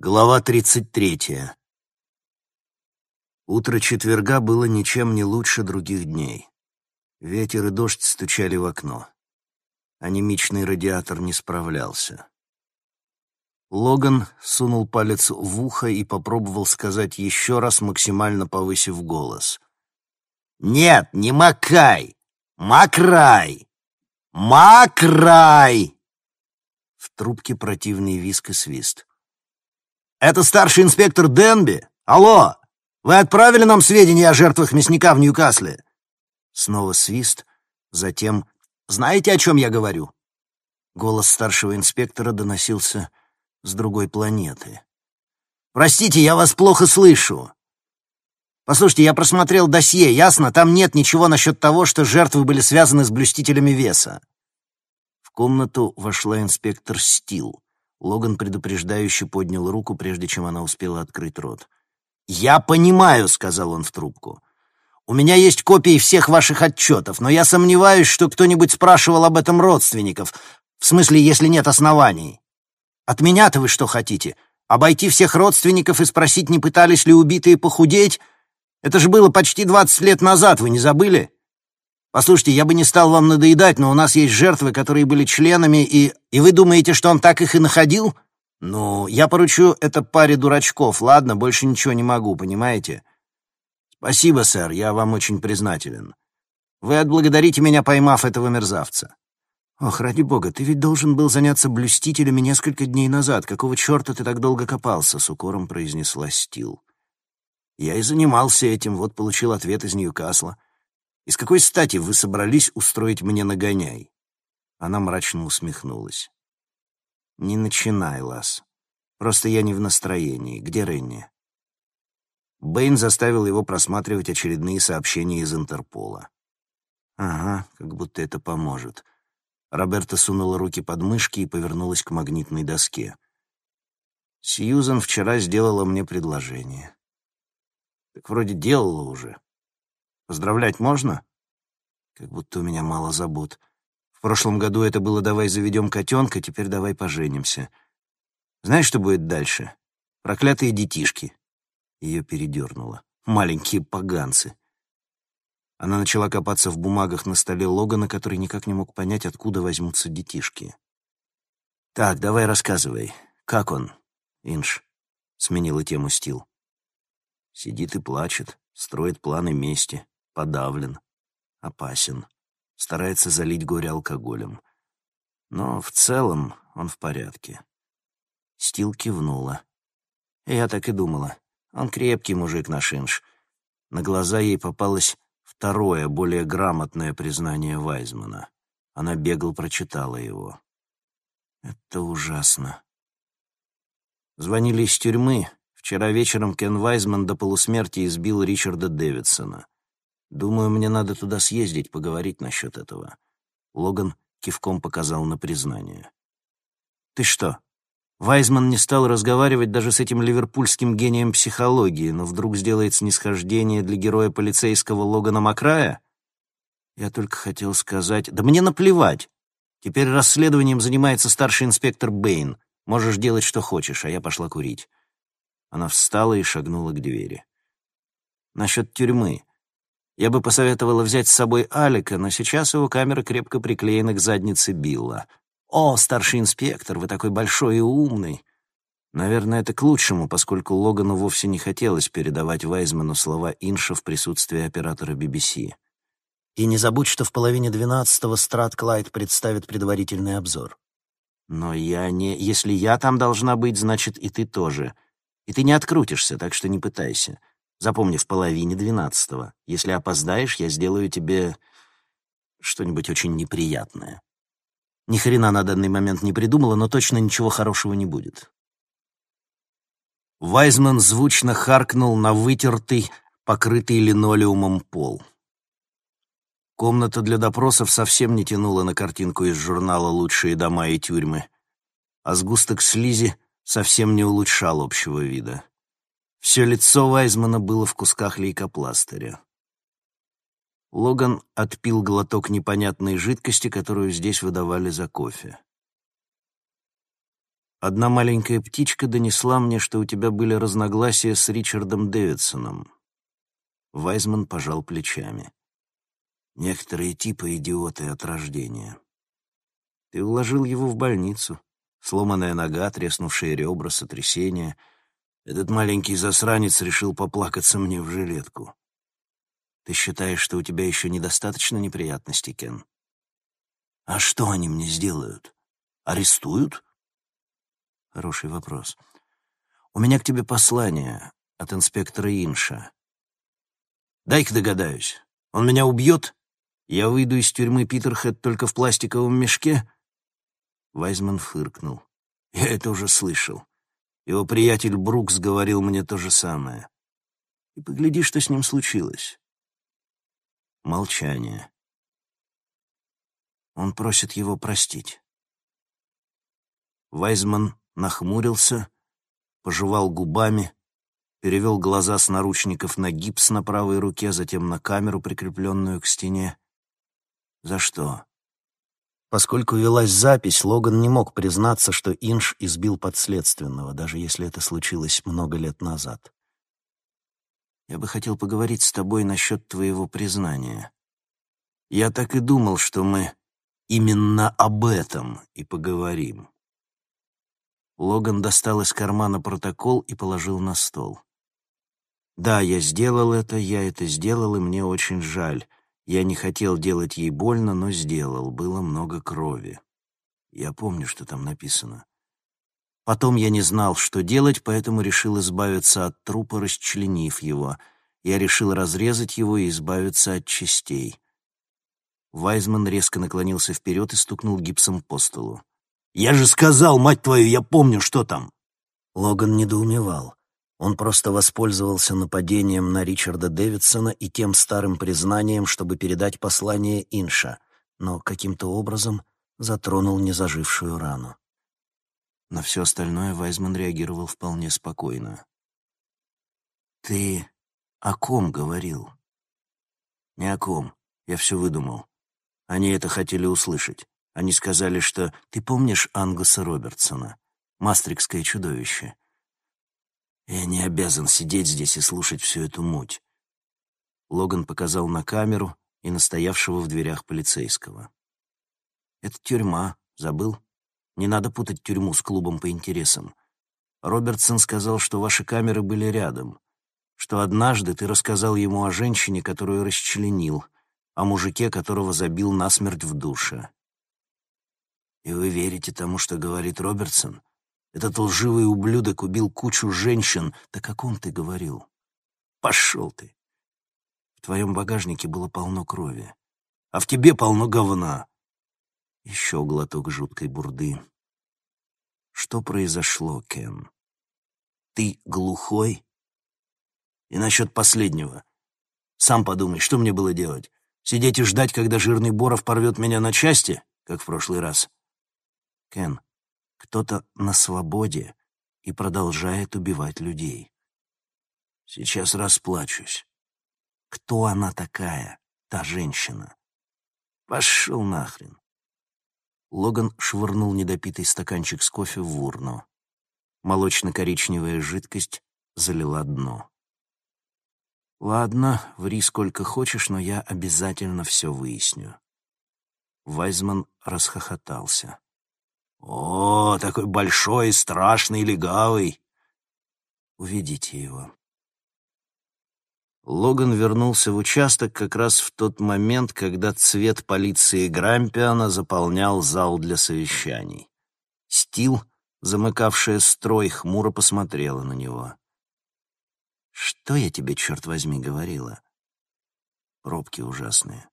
Глава 33. Утро четверга было ничем не лучше других дней. Ветер и дождь стучали в окно. Анемичный радиатор не справлялся. Логан сунул палец в ухо и попробовал сказать еще раз, максимально повысив голос. «Нет, не макай! Макрай! Макрай!» В трубке противный виск и свист. «Это старший инспектор Денби? Алло! Вы отправили нам сведения о жертвах мясника в Ньюкасле?» Снова свист, затем «Знаете, о чем я говорю?» Голос старшего инспектора доносился с другой планеты. «Простите, я вас плохо слышу. Послушайте, я просмотрел досье, ясно? Там нет ничего насчет того, что жертвы были связаны с блюстителями веса». В комнату вошла инспектор Стил. Логан предупреждающе поднял руку, прежде чем она успела открыть рот. «Я понимаю», — сказал он в трубку. «У меня есть копии всех ваших отчетов, но я сомневаюсь, что кто-нибудь спрашивал об этом родственников, в смысле, если нет оснований. От меня-то вы что хотите? Обойти всех родственников и спросить, не пытались ли убитые похудеть? Это же было почти двадцать лет назад, вы не забыли?» Послушайте, я бы не стал вам надоедать, но у нас есть жертвы, которые были членами, и... И вы думаете, что он так их и находил? Ну, я поручу это паре дурачков, ладно? Больше ничего не могу, понимаете? Спасибо, сэр, я вам очень признателен. Вы отблагодарите меня, поймав этого мерзавца. Ох, ради бога, ты ведь должен был заняться блюстителями несколько дней назад. Какого черта ты так долго копался? С укором произнесла Стил. Я и занимался этим, вот получил ответ из Ньюкасла. И с какой стати вы собрались устроить мне нагоняй?» Она мрачно усмехнулась. «Не начинай, Лас. Просто я не в настроении. Где Ренни?» Бэйн заставил его просматривать очередные сообщения из Интерпола. «Ага, как будто это поможет». Роберта сунула руки под мышки и повернулась к магнитной доске. «Сьюзан вчера сделала мне предложение». «Так вроде делала уже. Поздравлять можно? Как будто у меня мало забот. В прошлом году это было «давай заведем котенка», теперь «давай поженимся». Знаешь, что будет дальше? Проклятые детишки. Ее передернуло. Маленькие поганцы. Она начала копаться в бумагах на столе Логана, который никак не мог понять, откуда возьмутся детишки. «Так, давай рассказывай. Как он?» «Инш», — сменила тему Стил. «Сидит и плачет, строит планы мести подавлен, опасен, старается залить горе алкоголем. Но в целом он в порядке. Стил кивнула. Я так и думала. Он крепкий мужик на шинш. На глаза ей попалось второе, более грамотное признание Вайзмана. Она бегал, прочитала его. Это ужасно. Звонили из тюрьмы. Вчера вечером Кен Вайзман до полусмерти избил Ричарда Дэвидсона. Думаю, мне надо туда съездить, поговорить насчет этого. Логан кивком показал на признание. Ты что? Вайзман не стал разговаривать даже с этим ливерпульским гением психологии, но вдруг сделает снисхождение для героя полицейского Логана Макрая? Я только хотел сказать... Да мне наплевать. Теперь расследованием занимается старший инспектор Бэйн. Можешь делать, что хочешь, а я пошла курить. Она встала и шагнула к двери. Насчет тюрьмы. Я бы посоветовала взять с собой Алика, но сейчас его камера крепко приклеена к заднице Билла. «О, старший инспектор, вы такой большой и умный!» Наверное, это к лучшему, поскольку Логану вовсе не хотелось передавать Вайзману слова Инша в присутствии оператора BBC. «И не забудь, что в половине двенадцатого Страт Клайд представит предварительный обзор». «Но я не... Если я там должна быть, значит, и ты тоже. И ты не открутишься, так что не пытайся. Запомни, в половине двенадцатого. Если опоздаешь, я сделаю тебе что-нибудь очень неприятное. Ни хрена на данный момент не придумала, но точно ничего хорошего не будет. Вайзман звучно харкнул на вытертый, покрытый линолеумом пол. Комната для допросов совсем не тянула на картинку из журнала «Лучшие дома и тюрьмы», а сгусток слизи совсем не улучшал общего вида. Все лицо Вайзмана было в кусках лейкопластыря. Логан отпил глоток непонятной жидкости, которую здесь выдавали за кофе. Одна маленькая птичка донесла мне, что у тебя были разногласия с Ричардом Дэвидсоном. Вайзман пожал плечами. Некоторые типы идиоты от рождения. Ты уложил его в больницу. Сломанная нога, треснувшие ребра, сотрясение. Этот маленький засранец решил поплакаться мне в жилетку. Ты считаешь, что у тебя еще недостаточно неприятностей, Кен? А что они мне сделают? Арестуют? Хороший вопрос. У меня к тебе послание от инспектора Инша. Дай-ка догадаюсь. Он меня убьет? Я выйду из тюрьмы Питерхед только в пластиковом мешке? Вайзман фыркнул. Я это уже слышал. Его приятель Брукс говорил мне то же самое. И погляди, что с ним случилось. Молчание. Он просит его простить. Вайзман нахмурился, пожевал губами, перевел глаза с наручников на гипс на правой руке, затем на камеру, прикрепленную к стене. За что? Поскольку велась запись, Логан не мог признаться, что Инш избил подследственного, даже если это случилось много лет назад. «Я бы хотел поговорить с тобой насчет твоего признания. Я так и думал, что мы именно об этом и поговорим». Логан достал из кармана протокол и положил на стол. «Да, я сделал это, я это сделал, и мне очень жаль. Я не хотел делать ей больно, но сделал. Было много крови. Я помню, что там написано. Потом я не знал, что делать, поэтому решил избавиться от трупа, расчленив его. Я решил разрезать его и избавиться от частей. Вайзман резко наклонился вперед и стукнул гипсом по столу. «Я же сказал, мать твою, я помню, что там!» Логан недоумевал. Он просто воспользовался нападением на Ричарда Дэвидсона и тем старым признанием, чтобы передать послание Инша, но каким-то образом затронул незажившую рану. На все остальное Вайзман реагировал вполне спокойно. «Ты о ком говорил?» «Не о ком. Я все выдумал. Они это хотели услышать. Они сказали, что... Ты помнишь Ангуса Робертсона? Мастрикское чудовище?» Я не обязан сидеть здесь и слушать всю эту муть. Логан показал на камеру и настоявшего в дверях полицейского. Это тюрьма, забыл? Не надо путать тюрьму с клубом по интересам. Робертсон сказал, что ваши камеры были рядом, что однажды ты рассказал ему о женщине, которую расчленил, о мужике, которого забил насмерть в душе. И вы верите тому, что говорит Робертсон? Этот лживый ублюдок убил кучу женщин. Так о ком ты говорил? Пошел ты. В твоем багажнике было полно крови, а в тебе полно говна. Еще глоток жуткой бурды. Что произошло, Кен? Ты глухой? И насчет последнего. Сам подумай, что мне было делать? Сидеть и ждать, когда жирный Боров порвет меня на части, как в прошлый раз? Кен, кто-то на свободе и продолжает убивать людей. Сейчас расплачусь. Кто она такая, та женщина? Пошел нахрен. Логан швырнул недопитый стаканчик с кофе в урну. Молочно-коричневая жидкость залила дно. «Ладно, ври сколько хочешь, но я обязательно все выясню». Вайзман расхохотался. «О, такой большой, страшный, легавый!» «Уведите его». Логан вернулся в участок как раз в тот момент, когда цвет полиции Грампиана заполнял зал для совещаний. Стил, замыкавшая строй, хмуро посмотрела на него. «Что я тебе, черт возьми, говорила?» Пробки ужасные.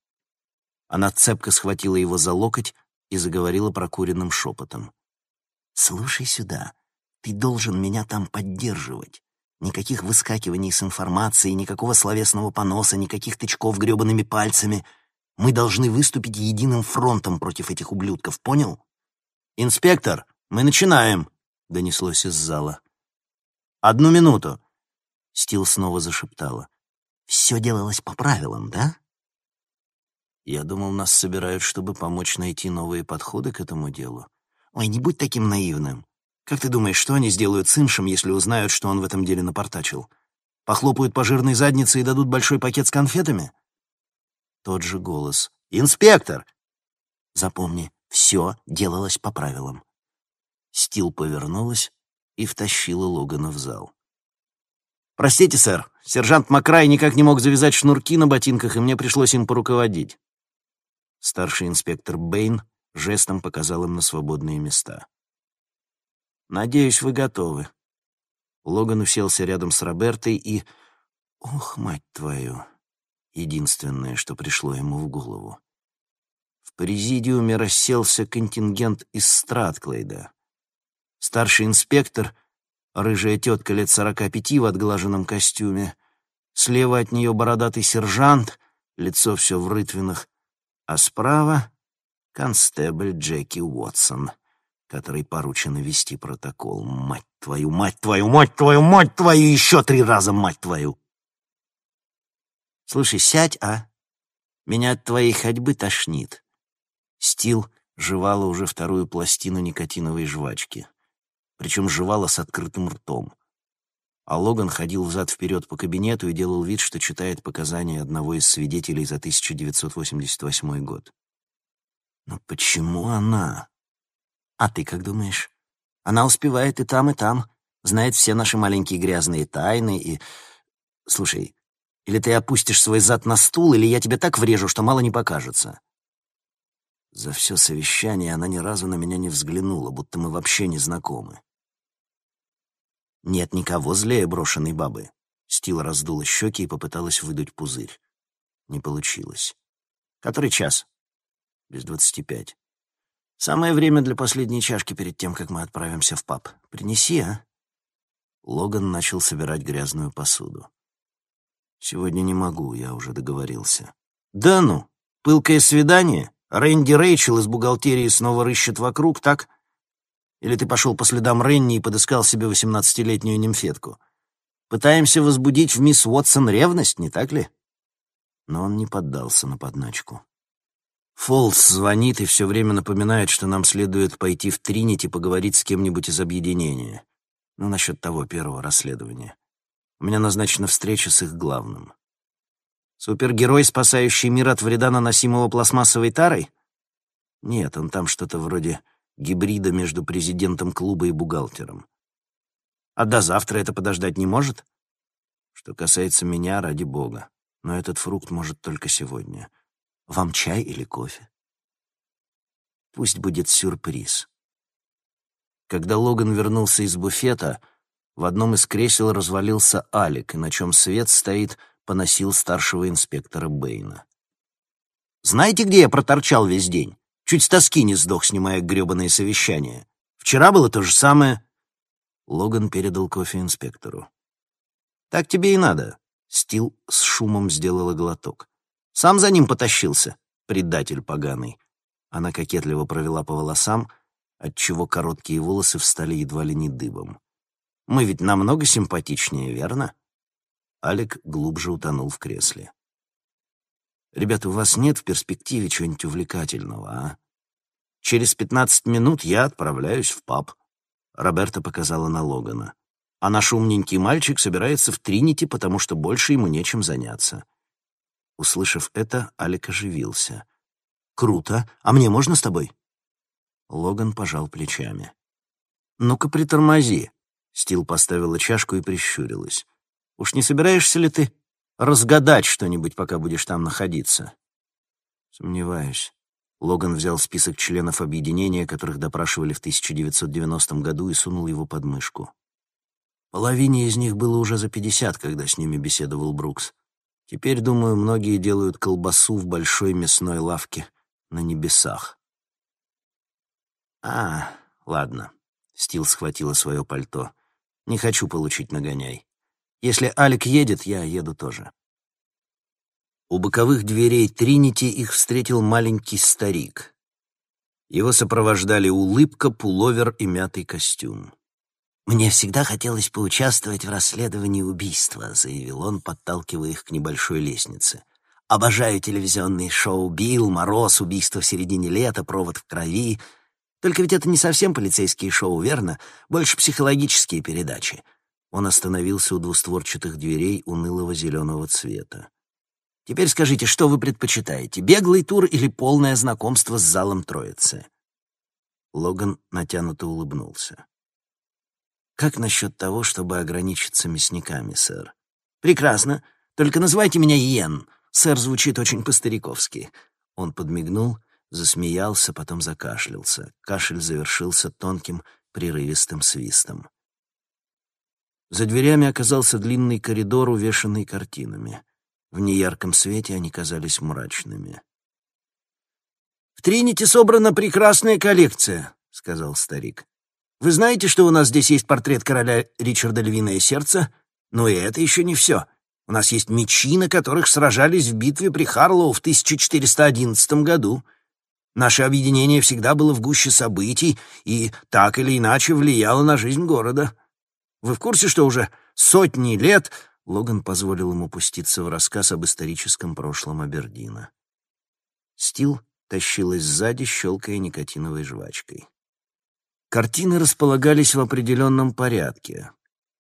Она цепко схватила его за локоть, и заговорила прокуренным шепотом. «Слушай сюда, ты должен меня там поддерживать. Никаких выскакиваний с информацией, никакого словесного поноса, никаких тычков гребаными пальцами. Мы должны выступить единым фронтом против этих ублюдков, понял? «Инспектор, мы начинаем!» — донеслось из зала. «Одну минуту!» — Стил снова зашептала. «Все делалось по правилам, да?» Я думал, нас собирают, чтобы помочь найти новые подходы к этому делу. Ой, не будь таким наивным. Как ты думаешь, что они сделают с Иншем, если узнают, что он в этом деле напортачил? Похлопают по жирной заднице и дадут большой пакет с конфетами? Тот же голос. «Инспектор!» Запомни, все делалось по правилам. Стил повернулась и втащила Логана в зал. «Простите, сэр, сержант Макрай никак не мог завязать шнурки на ботинках, и мне пришлось им поруководить». Старший инспектор Бэйн жестом показал им на свободные места. «Надеюсь, вы готовы». Логан уселся рядом с Робертой и... Ох, мать твою! Единственное, что пришло ему в голову. В президиуме расселся контингент из Стратклейда. Старший инспектор, рыжая тетка лет сорока пяти в отглаженном костюме, слева от нее бородатый сержант, лицо все в рытвинах, а справа — констебль Джеки Уотсон, который поручено вести протокол. Мать твою, мать твою, мать твою, мать твою, еще три раза, мать твою! Слушай, сядь, а? Меня от твоей ходьбы тошнит. Стил жевала уже вторую пластину никотиновой жвачки причем жевала с открытым ртом. А Логан ходил взад-вперед по кабинету и делал вид, что читает показания одного из свидетелей за 1988 год. Но почему она? А ты как думаешь? Она успевает и там, и там, знает все наши маленькие грязные тайны и... Слушай, или ты опустишь свой зад на стул, или я тебе так врежу, что мало не покажется. За все совещание она ни разу на меня не взглянула, будто мы вообще не знакомы. Нет никого злее брошенной бабы. Стил раздула щеки и попыталась выдуть пузырь. Не получилось. Который час? Без двадцати пять. Самое время для последней чашки перед тем, как мы отправимся в паб. Принеси, а? Логан начал собирать грязную посуду. «Сегодня не могу, я уже договорился». «Да ну! Пылкое свидание?» Рэнди Рэйчел из бухгалтерии снова рыщет вокруг, так? Или ты пошел по следам Ренни и подыскал себе восемнадцатилетнюю нимфетку? Пытаемся возбудить в мисс Уотсон ревность, не так ли?» Но он не поддался на подначку. Фолс звонит и все время напоминает, что нам следует пойти в Тринити поговорить с кем-нибудь из объединения. Ну, насчет того первого расследования. У меня назначена встреча с их главным. Супергерой, спасающий мир от вреда, наносимого пластмассовой тарой? Нет, он там что-то вроде гибрида между президентом клуба и бухгалтером. А до завтра это подождать не может? Что касается меня, ради бога. Но этот фрукт может только сегодня. Вам чай или кофе? Пусть будет сюрприз. Когда Логан вернулся из буфета, в одном из кресел развалился Алик, и на чем свет стоит — поносил старшего инспектора Бэйна. «Знаете, где я проторчал весь день? Чуть с тоски не сдох, снимая грёбаное совещание. Вчера было то же самое». Логан передал кофе инспектору. «Так тебе и надо». Стил с шумом сделала глоток. «Сам за ним потащился, предатель поганый». Она кокетливо провела по волосам, отчего короткие волосы встали едва ли не дыбом. «Мы ведь намного симпатичнее, верно?» Алик глубже утонул в кресле. «Ребята, у вас нет в перспективе чего-нибудь увлекательного, а? Через пятнадцать минут я отправляюсь в паб», — Роберта показала на Логана. «А наш умненький мальчик собирается в Тринити, потому что больше ему нечем заняться». Услышав это, Алик оживился. «Круто! А мне можно с тобой?» Логан пожал плечами. «Ну-ка, притормози!» Стил поставила чашку и прищурилась. Уж не собираешься ли ты разгадать что-нибудь, пока будешь там находиться?» «Сомневаюсь». Логан взял список членов объединения, которых допрашивали в 1990 году, и сунул его под мышку. Половине из них было уже за пятьдесят, когда с ними беседовал Брукс. Теперь, думаю, многие делают колбасу в большой мясной лавке на небесах. «А, ладно», — Стил схватила свое пальто. «Не хочу получить нагоняй. Если Алик едет, я еду тоже. У боковых дверей Тринити их встретил маленький старик. Его сопровождали улыбка, пуловер и мятый костюм. «Мне всегда хотелось поучаствовать в расследовании убийства», — заявил он, подталкивая их к небольшой лестнице. «Обожаю телевизионные шоу «Билл», «Мороз», «Убийство в середине лета», «Провод в крови». Только ведь это не совсем полицейские шоу, верно? Больше психологические передачи. Он остановился у двустворчатых дверей унылого зеленого цвета. Теперь скажите, что вы предпочитаете, беглый тур или полное знакомство с залом Троицы?» Логан натянуто улыбнулся. «Как насчет того, чтобы ограничиться мясниками, сэр?» «Прекрасно. Только называйте меня Йен. Сэр звучит очень по-стариковски». Он подмигнул, засмеялся, потом закашлялся. Кашель завершился тонким, прерывистым свистом. За дверями оказался длинный коридор, увешанный картинами. В неярком свете они казались мрачными. «В Тринити собрана прекрасная коллекция», — сказал старик. «Вы знаете, что у нас здесь есть портрет короля Ричарда Львиное Сердце? Но и это еще не все. У нас есть мечи, на которых сражались в битве при Харлоу в 1411 году. Наше объединение всегда было в гуще событий и так или иначе влияло на жизнь города. Вы в курсе, что уже сотни лет Логан позволил ему пуститься в рассказ об историческом прошлом Абердина. Стил тащилась сзади, щелкая никотиновой жвачкой. Картины располагались в определенном порядке.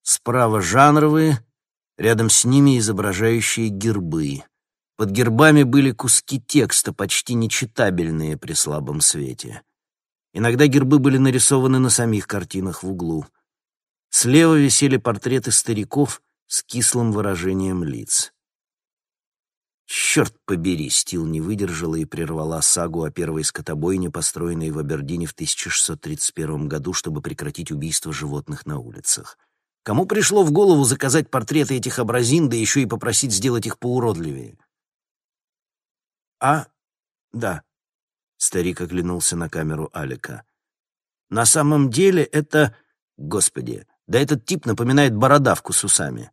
Справа жанровые, рядом с ними изображающие гербы. Под гербами были куски текста, почти нечитабельные при слабом свете. Иногда гербы были нарисованы на самих картинах в углу. Слева висели портреты стариков — с кислым выражением лиц. Черт побери, Стил не выдержала и прервала сагу о первой скотобойне, построенной в Абердине в 1631 году, чтобы прекратить убийство животных на улицах. Кому пришло в голову заказать портреты этих образин, да еще и попросить сделать их поуродливее? А, да, старик оглянулся на камеру Алика. На самом деле это... Господи, да этот тип напоминает бородавку с усами.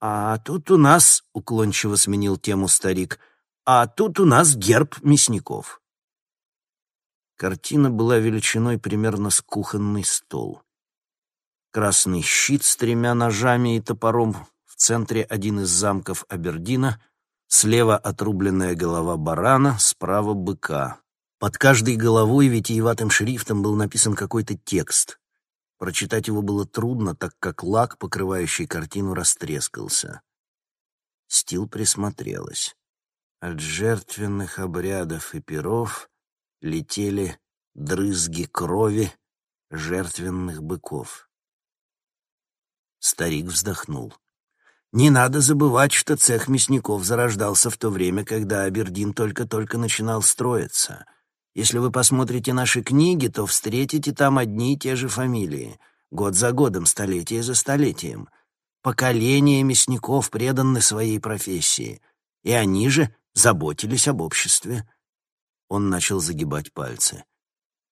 «А тут у нас...» — уклончиво сменил тему старик. «А тут у нас герб мясников». Картина была величиной примерно с кухонный стол. Красный щит с тремя ножами и топором, в центре один из замков Абердина, слева отрубленная голова барана, справа быка. Под каждой головой витиеватым шрифтом был написан какой-то текст. Прочитать его было трудно, так как лак, покрывающий картину, растрескался. Стил присмотрелась. От жертвенных обрядов и перов летели дрызги крови жертвенных быков. Старик вздохнул. Не надо забывать, что цех мясников зарождался в то время, когда Абердин только-только начинал строиться — если вы посмотрите наши книги, то встретите там одни и те же фамилии. Год за годом, столетие за столетием. Поколения мясников преданы своей профессии. И они же заботились об обществе. Он начал загибать пальцы.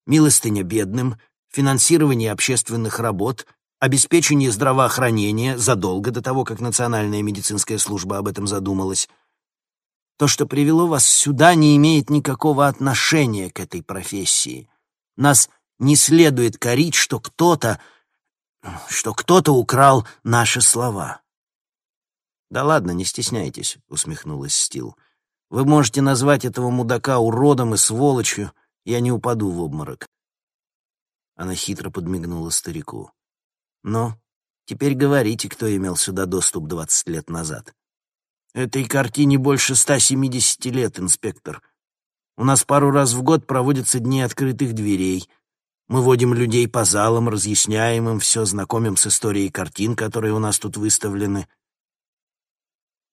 Милостыня бедным, финансирование общественных работ, обеспечение здравоохранения задолго до того, как Национальная медицинская служба об этом задумалась — то, что привело вас сюда, не имеет никакого отношения к этой профессии. Нас не следует корить, что кто-то, что кто-то украл наши слова. «Да ладно, не стесняйтесь», — усмехнулась Стил. «Вы можете назвать этого мудака уродом и сволочью, я не упаду в обморок». Она хитро подмигнула старику. «Ну, теперь говорите, кто имел сюда доступ двадцать лет назад». Этой картине больше 170 лет, инспектор. У нас пару раз в год проводятся дни открытых дверей. Мы водим людей по залам, разъясняем им все, знакомим с историей картин, которые у нас тут выставлены.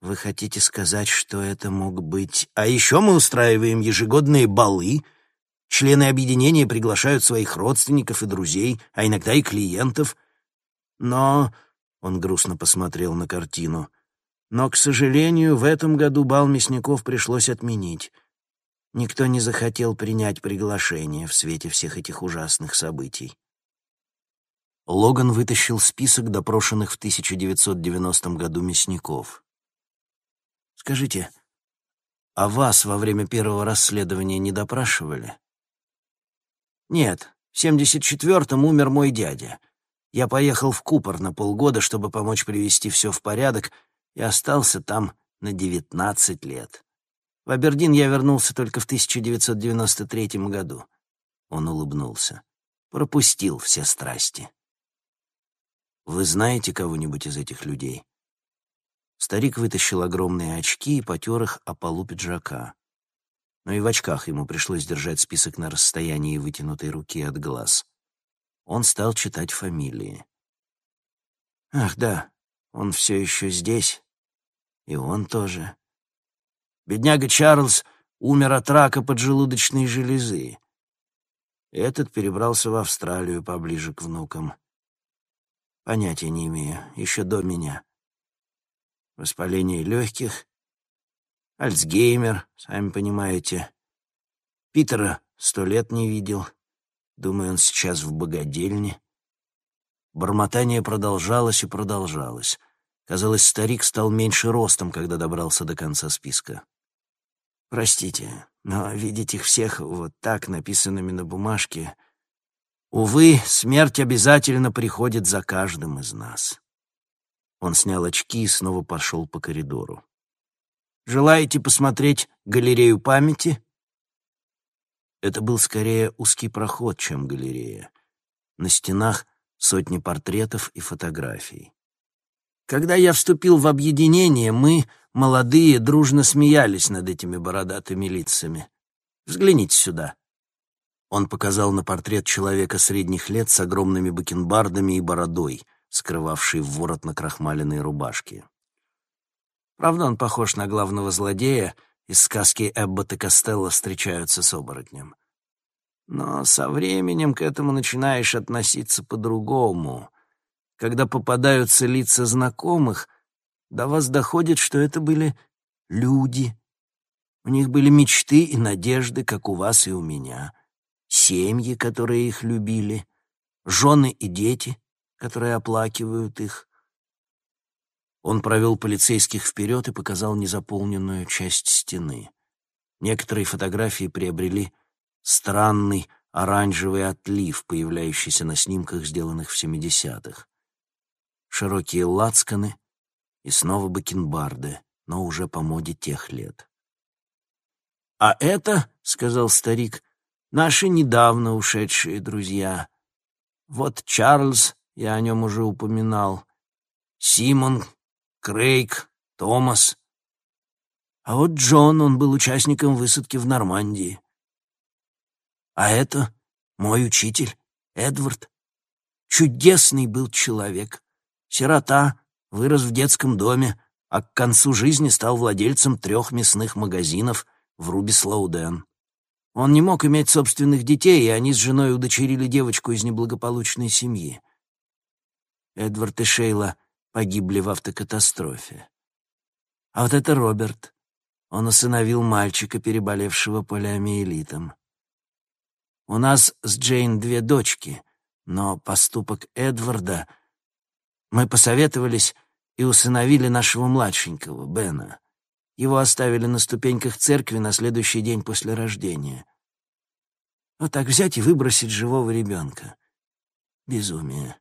Вы хотите сказать, что это мог быть... А еще мы устраиваем ежегодные балы. Члены объединения приглашают своих родственников и друзей, а иногда и клиентов. Но... Он грустно посмотрел на картину. Но, к сожалению, в этом году бал мясников пришлось отменить. Никто не захотел принять приглашение в свете всех этих ужасных событий. Логан вытащил список допрошенных в 1990 году мясников. «Скажите, а вас во время первого расследования не допрашивали?» «Нет, в 74-м умер мой дядя. Я поехал в Купор на полгода, чтобы помочь привести все в порядок, и остался там на 19 лет. В Абердин я вернулся только в 1993 году. Он улыбнулся. Пропустил все страсти. «Вы знаете кого-нибудь из этих людей?» Старик вытащил огромные очки и потер их о полу пиджака. Но и в очках ему пришлось держать список на расстоянии вытянутой руки от глаз. Он стал читать фамилии. «Ах, да, он все еще здесь. И он тоже. Бедняга Чарльз умер от рака поджелудочной железы. Этот перебрался в Австралию поближе к внукам. Понятия не имею, еще до меня. Воспаление легких, Альцгеймер, сами понимаете. Питера сто лет не видел. Думаю, он сейчас в богадельне. Бормотание продолжалось и продолжалось. Казалось, старик стал меньше ростом, когда добрался до конца списка. Простите, но видеть их всех вот так, написанными на бумажке... Увы, смерть обязательно приходит за каждым из нас. Он снял очки и снова пошел по коридору. «Желаете посмотреть галерею памяти?» Это был скорее узкий проход, чем галерея. На стенах сотни портретов и фотографий. Когда я вступил в объединение, мы, молодые, дружно смеялись над этими бородатыми лицами. Взгляните сюда. Он показал на портрет человека средних лет с огромными бакенбардами и бородой, скрывавший в ворот на крахмаленной рубашке. Правда, он похож на главного злодея из сказки Эббота Костелло «Встречаются с оборотнем». Но со временем к этому начинаешь относиться по-другому. Когда попадаются лица знакомых, до вас доходит, что это были люди. У них были мечты и надежды, как у вас и у меня. Семьи, которые их любили, жены и дети, которые оплакивают их. Он провел полицейских вперед и показал незаполненную часть стены. Некоторые фотографии приобрели странный оранжевый отлив, появляющийся на снимках, сделанных в 70-х широкие лацканы и снова бакенбарды, но уже по моде тех лет. «А это, — сказал старик, — наши недавно ушедшие друзья. Вот Чарльз, я о нем уже упоминал, Симон, Крейг, Томас. А вот Джон, он был участником высадки в Нормандии. А это мой учитель, Эдвард. Чудесный был человек. Сирота, вырос в детском доме, а к концу жизни стал владельцем трех мясных магазинов в Руби-Слоуден. Он не мог иметь собственных детей, и они с женой удочерили девочку из неблагополучной семьи. Эдвард и Шейла погибли в автокатастрофе. А вот это Роберт. Он усыновил мальчика, переболевшего полиомиелитом. У нас с Джейн две дочки, но поступок Эдварда — мы посоветовались и усыновили нашего младшенького, Бена. Его оставили на ступеньках церкви на следующий день после рождения. Вот так взять и выбросить живого ребенка. Безумие.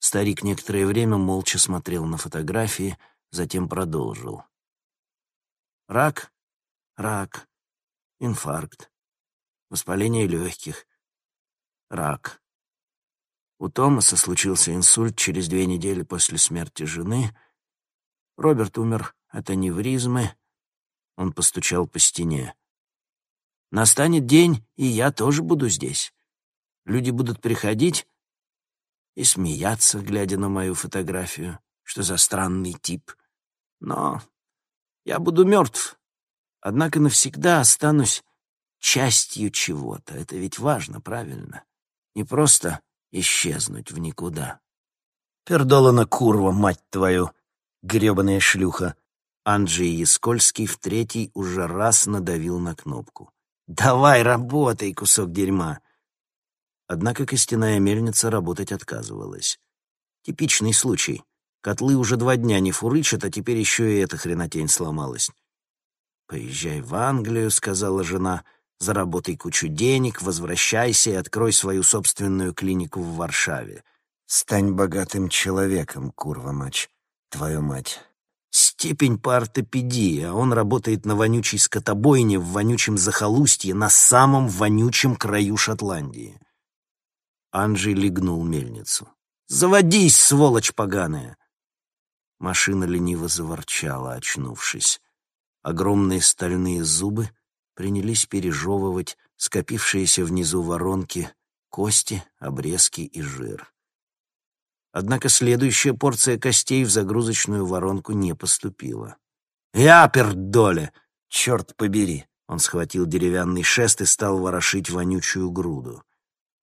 Старик некоторое время молча смотрел на фотографии, затем продолжил. Рак, рак, инфаркт, воспаление легких, рак. У Томаса случился инсульт через две недели после смерти жены. Роберт умер от аневризмы. Он постучал по стене. «Настанет день, и я тоже буду здесь. Люди будут приходить и смеяться, глядя на мою фотографию. Что за странный тип. Но я буду мертв. Однако навсегда останусь частью чего-то. Это ведь важно, правильно? Не просто исчезнуть в никуда. Пердолана курва, мать твою, гребаная шлюха. Анджей Яскольский в третий уже раз надавил на кнопку. «Давай, работай, кусок дерьма!» Однако костяная мельница работать отказывалась. Типичный случай. Котлы уже два дня не фурычат, а теперь еще и эта хренотень сломалась. «Поезжай в Англию», — сказала жена, — Заработай кучу денег, возвращайся и открой свою собственную клинику в Варшаве. Стань богатым человеком, курва мать, твою мать. Степень по ортопедии, а он работает на вонючей скотобойне в вонючем захолустье на самом вонючем краю Шотландии. Анджей легнул мельницу. «Заводись, сволочь поганая!» Машина лениво заворчала, очнувшись. Огромные стальные зубы принялись пережевывать скопившиеся внизу воронки, кости, обрезки и жир. Однако следующая порция костей в загрузочную воронку не поступила. «Япер, доля! Черт побери!» Он схватил деревянный шест и стал ворошить вонючую груду.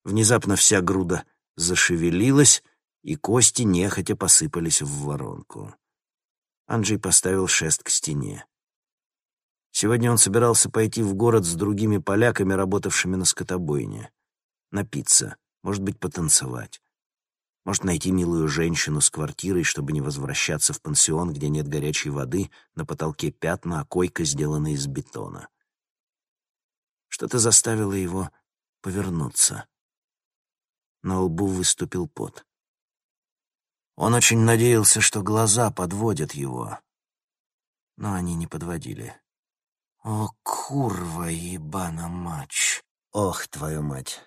Внезапно вся груда зашевелилась, и кости нехотя посыпались в воронку. Анджей поставил шест к стене. Сегодня он собирался пойти в город с другими поляками, работавшими на скотобойне. Напиться, может быть, потанцевать. Может, найти милую женщину с квартирой, чтобы не возвращаться в пансион, где нет горячей воды, на потолке пятна, а койка сделана из бетона. Что-то заставило его повернуться. На лбу выступил пот. Он очень надеялся, что глаза подводят его, но они не подводили. «О, курва ебана мать! Ох, твою мать!»